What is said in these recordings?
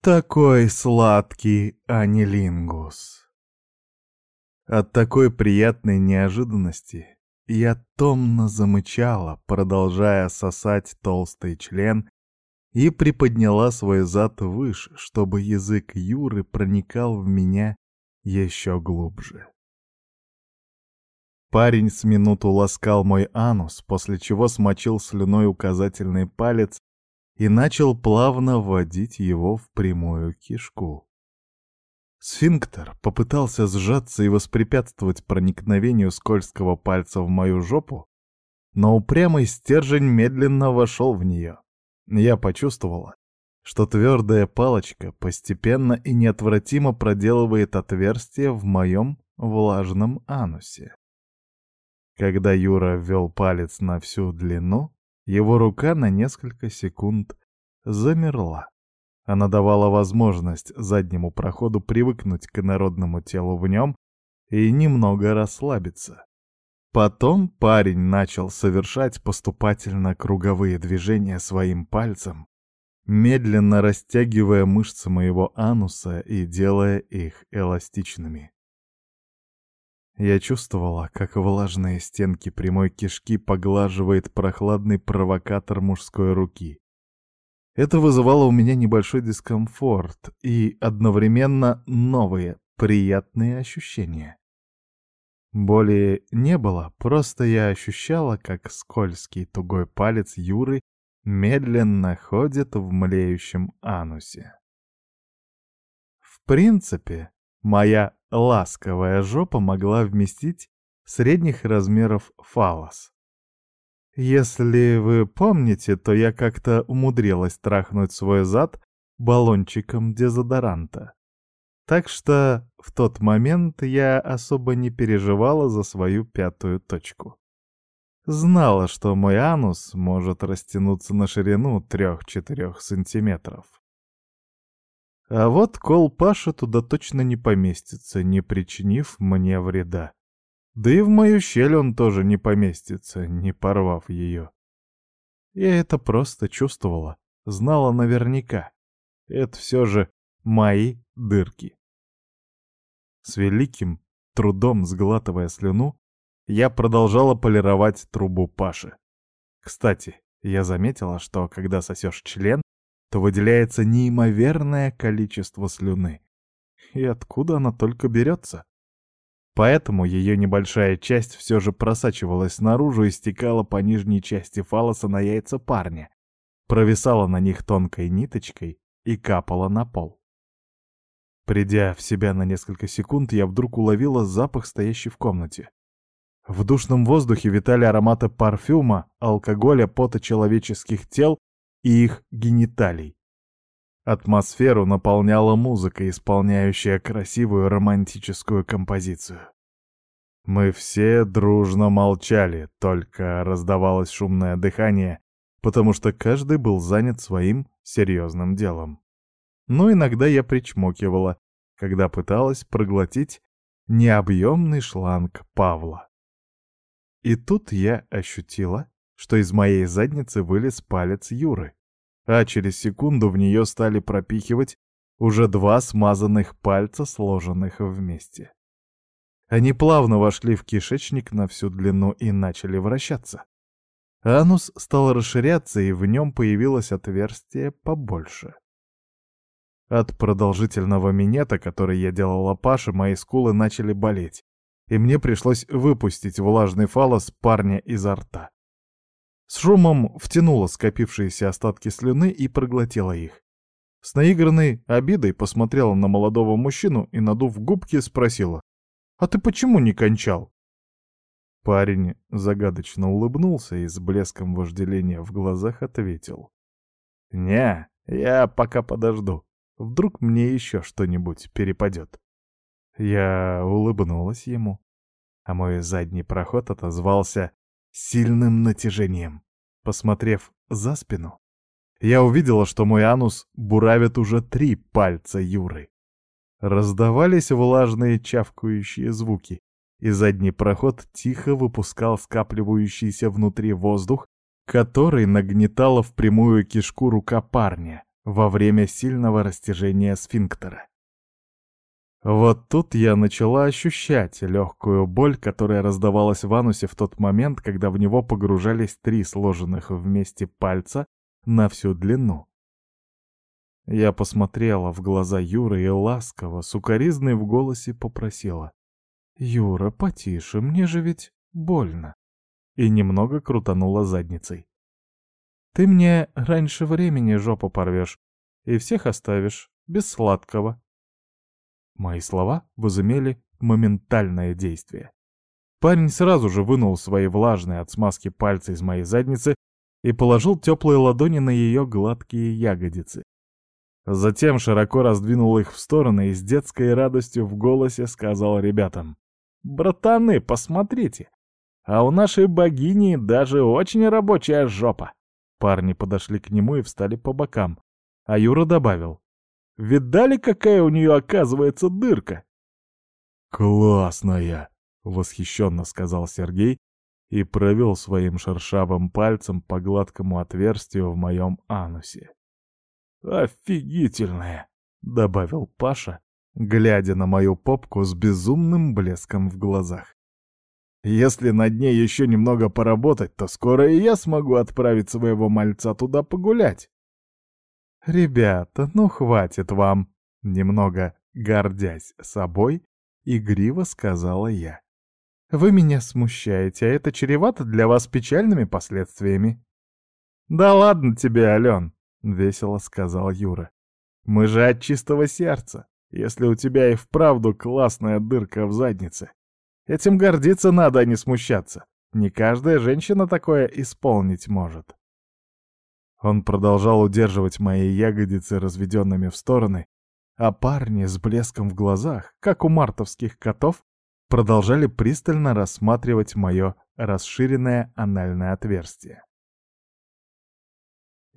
Такой сладкий анилингус. От такой приятной неожиданности я томно замычала, продолжая сосать толстый член, и приподняла свой зад выше, чтобы язык Юры проникал в меня еще глубже. Парень с минуту ласкал мой анус, после чего смочил слюной указательный палец и начал плавно вводить его в прямую кишку. Сфинктер попытался сжаться и воспрепятствовать проникновению скользкого пальца в мою жопу, но упрямый стержень медленно вошел в нее. Я почувствовала, что твердая палочка постепенно и неотвратимо проделывает отверстие в моем влажном анусе. Когда Юра ввел палец на всю длину, его рука на несколько секунд замерла. Она давала возможность заднему проходу привыкнуть к инородному телу в нем и немного расслабиться. Потом парень начал совершать поступательно круговые движения своим пальцем, медленно растягивая мышцы моего ануса и делая их эластичными. Я чувствовала, как влажные стенки прямой кишки поглаживает прохладный провокатор мужской руки. Это вызывало у меня небольшой дискомфорт и одновременно новые, приятные ощущения. Боли не было, просто я ощущала, как скользкий тугой палец Юры медленно ходит в млеющем анусе. В принципе, моя ласковая жопа могла вместить средних размеров фалос. Если вы помните, то я как-то умудрилась трахнуть свой зад баллончиком дезодоранта. Так что в тот момент я особо не переживала за свою пятую точку. Знала, что мой анус может растянуться на ширину 3-4 сантиметров. А вот кол Паша туда точно не поместится, не причинив мне вреда. Да и в мою щель он тоже не поместится, не порвав ее. Я это просто чувствовала, знала наверняка. Это все же мои дырки. С великим трудом сглатывая слюну, я продолжала полировать трубу Паши. Кстати, я заметила, что когда сосешь член, то выделяется неимоверное количество слюны. И откуда она только берется? Поэтому ее небольшая часть все же просачивалась наружу и стекала по нижней части фалоса на яйца парня, провисала на них тонкой ниточкой и капала на пол. Придя в себя на несколько секунд, я вдруг уловила запах, стоящий в комнате. В душном воздухе витали ароматы парфюма, алкоголя, пота человеческих тел и их гениталий. Атмосферу наполняла музыка, исполняющая красивую романтическую композицию. Мы все дружно молчали, только раздавалось шумное дыхание, потому что каждый был занят своим серьезным делом. Но иногда я причмокивала, когда пыталась проглотить необъемный шланг Павла. И тут я ощутила, что из моей задницы вылез палец Юры, а через секунду в нее стали пропихивать уже два смазанных пальца, сложенных вместе. Они плавно вошли в кишечник на всю длину и начали вращаться. Анус стал расширяться, и в нем появилось отверстие побольше. От продолжительного минета, который я делала Паше, мои скулы начали болеть, и мне пришлось выпустить влажный фалос парня изо рта. С шумом втянула скопившиеся остатки слюны и проглотила их. С наигранной обидой посмотрела на молодого мужчину и, надув губки, спросила, «А ты почему не кончал?» Парень загадочно улыбнулся и с блеском вожделения в глазах ответил. «Не, я пока подожду. Вдруг мне еще что-нибудь перепадет». Я улыбнулась ему, а мой задний проход отозвался сильным натяжением. Посмотрев за спину, я увидела, что мой анус буравит уже три пальца Юры. Раздавались влажные чавкающие звуки, и задний проход тихо выпускал скапливающийся внутри воздух, который нагнетала в прямую кишку рука парня, во время сильного растяжения сфинктера. Вот тут я начала ощущать легкую боль, которая раздавалась в анусе в тот момент, когда в него погружались три сложенных вместе пальца на всю длину. Я посмотрела в глаза Юры и ласково, сукоризной в голосе попросила. «Юра, потише, мне же ведь больно». И немного крутанула задницей. «Ты мне раньше времени жопу порвешь и всех оставишь, без сладкого». Мои слова возымели моментальное действие. Парень сразу же вынул свои влажные от смазки пальцы из моей задницы и положил теплые ладони на ее гладкие ягодицы. Затем широко раздвинул их в стороны и с детской радостью в голосе сказал ребятам. «Братаны, посмотрите! А у нашей богини даже очень рабочая жопа!» Парни подошли к нему и встали по бокам, а Юра добавил. «Видали, какая у нее оказывается дырка?» «Классная!» — восхищенно сказал Сергей и провел своим шершавым пальцем по гладкому отверстию в моем анусе. «Офигительная!» — добавил Паша, глядя на мою попку с безумным блеском в глазах. «Если над ней еще немного поработать, то скоро и я смогу отправить своего мальца туда погулять». «Ребята, ну хватит вам!» — немного гордясь собой, игриво сказала я. «Вы меня смущаете, а это чревато для вас печальными последствиями». «Да ладно тебе, Ален!» — весело сказал Юра. «Мы же от чистого сердца, если у тебя и вправду классная дырка в заднице. Этим гордиться надо, а не смущаться. Не каждая женщина такое исполнить может». Он продолжал удерживать мои ягодицы разведенными в стороны, а парни с блеском в глазах, как у мартовских котов, продолжали пристально рассматривать мое расширенное анальное отверстие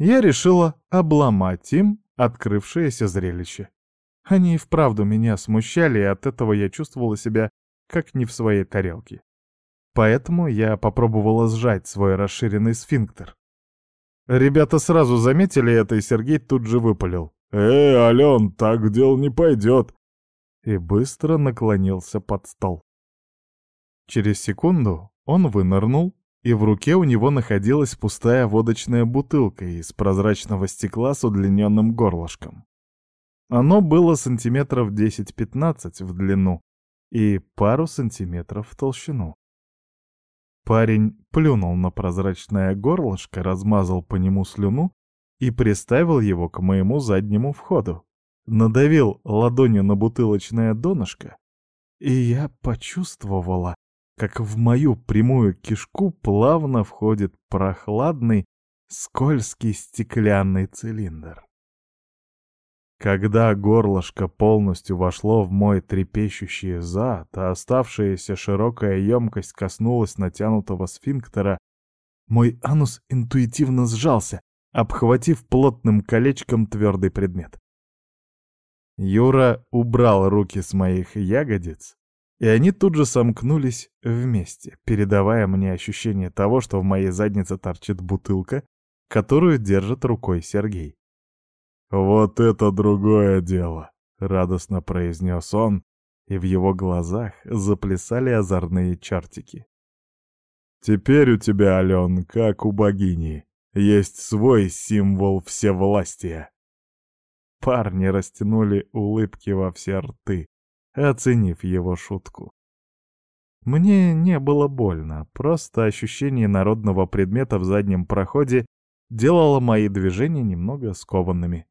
я решила обломать им открывшееся зрелище. Они и вправду меня смущали, и от этого я чувствовала себя как не в своей тарелке. Поэтому я попробовала сжать свой расширенный сфинктер. Ребята сразу заметили это, и Сергей тут же выпалил. «Эй, Ален, так дел не пойдет!» И быстро наклонился под стол. Через секунду он вынырнул, и в руке у него находилась пустая водочная бутылка из прозрачного стекла с удлиненным горлышком. Оно было сантиметров 10-15 в длину и пару сантиметров в толщину. Парень плюнул на прозрачное горлышко, размазал по нему слюну и приставил его к моему заднему входу. Надавил ладонью на бутылочное донышко, и я почувствовала, как в мою прямую кишку плавно входит прохладный, скользкий стеклянный цилиндр. Когда горлышко полностью вошло в мой трепещущий зад, а оставшаяся широкая емкость коснулась натянутого сфинктера, мой анус интуитивно сжался, обхватив плотным колечком твердый предмет. Юра убрал руки с моих ягодиц, и они тут же сомкнулись вместе, передавая мне ощущение того, что в моей заднице торчит бутылка, которую держит рукой Сергей. «Вот это другое дело!» — радостно произнес он, и в его глазах заплясали озорные чертики. «Теперь у тебя, Ален, как у богини, есть свой символ всевластия!» Парни растянули улыбки во все рты, оценив его шутку. Мне не было больно, просто ощущение народного предмета в заднем проходе делало мои движения немного скованными.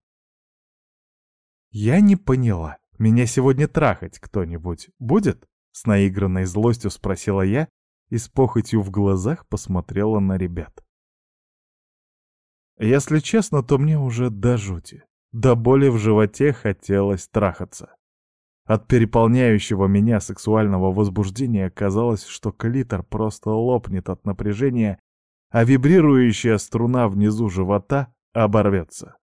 «Я не поняла, меня сегодня трахать кто-нибудь будет?» С наигранной злостью спросила я и с похотью в глазах посмотрела на ребят. Если честно, то мне уже до жути, до боли в животе хотелось трахаться. От переполняющего меня сексуального возбуждения казалось, что клитор просто лопнет от напряжения, а вибрирующая струна внизу живота оборвется.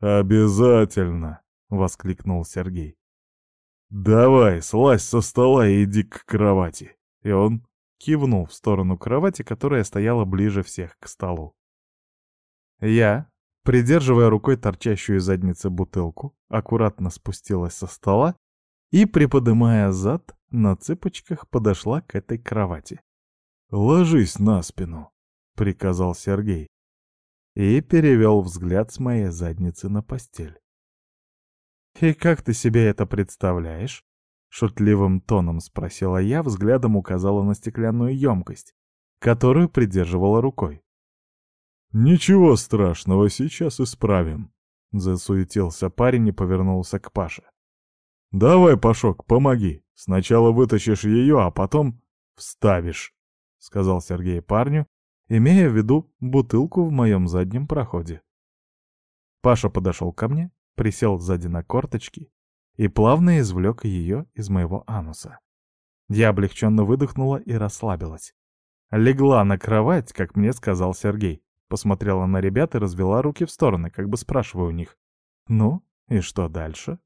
«Обязательно!» — воскликнул Сергей. «Давай, слазь со стола и иди к кровати!» И он кивнул в сторону кровати, которая стояла ближе всех к столу. Я Придерживая рукой торчащую из задницы бутылку, аккуратно спустилась со стола и, приподымая зад, на цыпочках подошла к этой кровати. «Ложись на спину», — приказал Сергей. И перевел взгляд с моей задницы на постель. «И как ты себе это представляешь?» Шутливым тоном спросила я, взглядом указала на стеклянную емкость, которую придерживала рукой. «Ничего страшного, сейчас исправим», — засуетился парень и повернулся к Паше. «Давай, Пашок, помоги. Сначала вытащишь ее, а потом вставишь», — сказал Сергей парню, имея в виду бутылку в моем заднем проходе. Паша подошел ко мне, присел сзади на корточки и плавно извлек ее из моего ануса. Я облегченно выдохнула и расслабилась. Легла на кровать, как мне сказал Сергей. Посмотрела на ребят и развела руки в стороны, как бы спрашивая у них. «Ну, и что дальше?»